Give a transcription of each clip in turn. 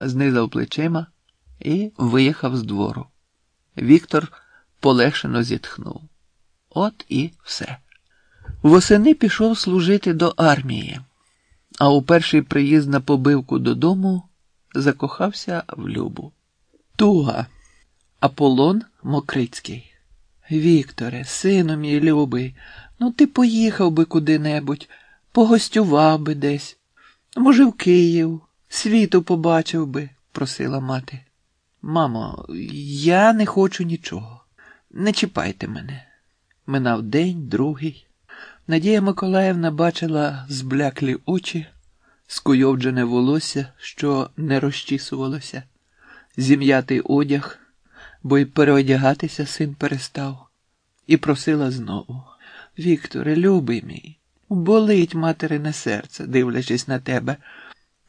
знизав плечима і виїхав з двору. Віктор полегшено зітхнув. От і все. Восени пішов служити до армії, а у перший приїзд на побивку додому закохався в Любу. Туга, Аполлон Мокрицький. Вікторе, сину мій любий, ну ти поїхав би куди-небудь, погостював би десь. Може, в Київ, світу побачив би, просила мати. Мамо, я не хочу нічого. Не чіпайте мене. Минав день, другий. Надія Миколаївна бачила збляклі очі, скуйовджене волосся, що не розчісувалося, зім'ятий одяг, бо й переодягатися син перестав, і просила знову. Вікторе, любий мій, болить материне серце, дивлячись на тебе.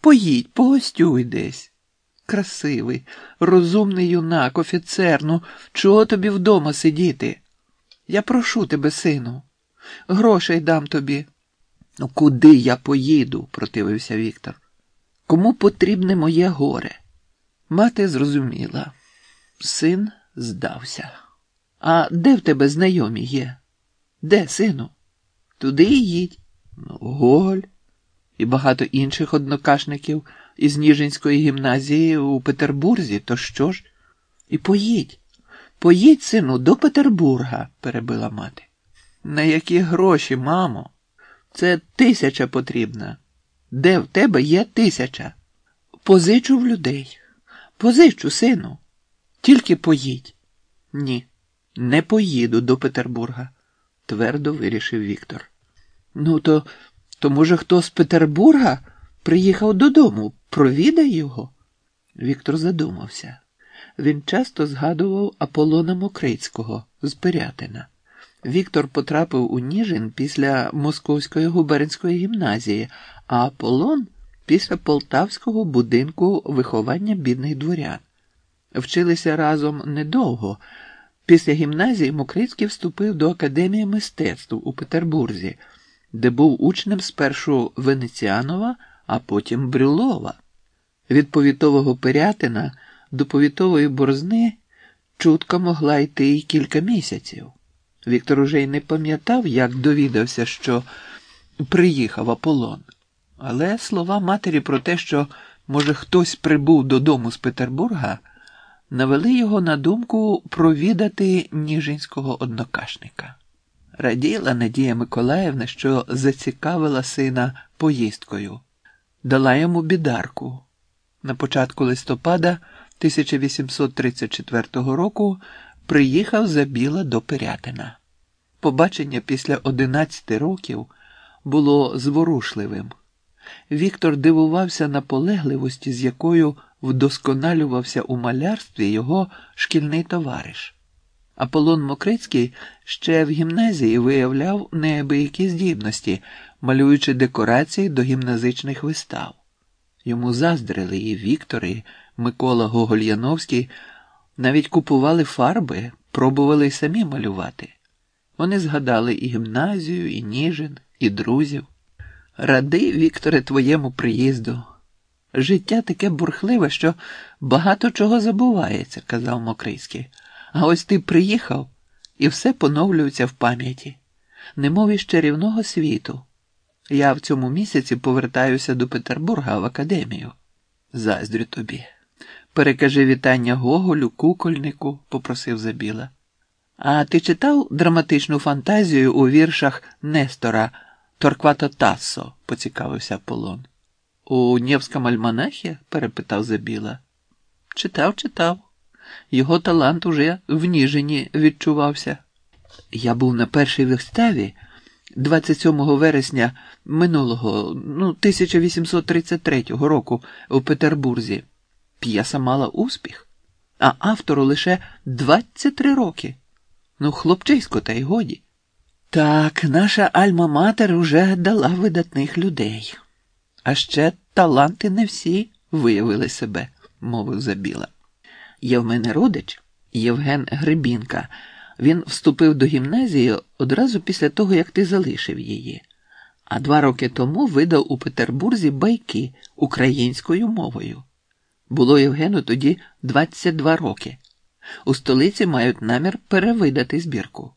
Поїдь, погостюй десь. Красивий, розумний юнак, офіцер, ну чого тобі вдома сидіти? Я прошу тебе, сину, грошей дам тобі. Ну, куди я поїду? противився Віктор. Кому потрібне моє горе? Мати зрозуміла. Син здався. А де в тебе знайомі є? Де, сину? Туди і їдь. Ну, Гоголь і багато інших однокашників із Ніжинської гімназії у Петербурзі, то що ж? І поїдь, поїдь, сину, до Петербурга, перебила мати. На які гроші, мамо? Це тисяча потрібна. Де в тебе є тисяча? Позичу в людей. Позичу, сину. Тільки поїдь. Ні, не поїду до Петербурга, твердо вирішив Віктор. Ну, то, то, може, хто з Петербурга приїхав додому, провідай його. Віктор задумався. Він часто згадував Аполлона Мокрицького з Пирятина. Віктор потрапив у Ніжин після Московської губернської гімназії, а Аполлон після Полтавського будинку виховання бідних дворян. Вчилися разом недовго. Після гімназії Мокрицький вступив до Академії мистецтв у Петербурзі, де був учнем спершу Венеціанова, а потім Брюлова. Від повітового Пирятина до повітової борзни чутка могла йти й кілька місяців. Віктор уже й не пам'ятав, як довідався, що приїхав Аполлон. Але слова матері про те, що, може, хтось прибув додому з Петербурга, навели його на думку провідати ніжинського однокашника. Раділа Надія Миколаївна, що зацікавила сина поїздкою, дала йому бідарку. На початку листопада 1834 року приїхав Забіла до Пирятина. Побачення після 11 років було зворушливим. Віктор дивувався наполегливості, з якою вдосконалювався у малярстві його шкільний товариш. Аполлон Мокрицький ще в гімназії виявляв неабиякі здібності, малюючи декорації до гімназичних вистав. Йому заздрили і Віктор, і Микола Гогольяновський, навіть купували фарби, пробували й самі малювати. Вони згадали і гімназію, і Ніжин, і друзів. Ради, Вікторе, твоєму приїзду. Життя таке бурхливе, що багато чого забувається, казав Мокрицький. А ось ти приїхав, і все поновлюється в пам'яті, немов із чарівного світу. Я в цьому місяці повертаюся до Петербурга в академію. Заздрю тобі. Перекажи вітання Гоголю, кукольнику, попросив Забіла. А ти читав драматичну фантазію у віршах Нестора Торквато Тассо? поцікавився Аполлон. У Нєвському альманахі? перепитав Забіла. Читав, читав. Його талант уже в Ніжині відчувався. Я був на першій виставі 27 вересня минулого, ну, 1833 року у Петербурзі. П'єса мала успіх, а автору лише 23 роки. Ну, хлопчисько, та й годі. Так, наша Альма-Матер уже дала видатних людей. А ще таланти не всі виявили себе, мовив Забіла. Є в мене родич Євген Гребінка. Він вступив до гімназії одразу після того, як ти залишив її, а два роки тому видав у Петербурзі байки українською мовою. Було Євгену тоді 22 роки. У столиці мають намір перевидати збірку.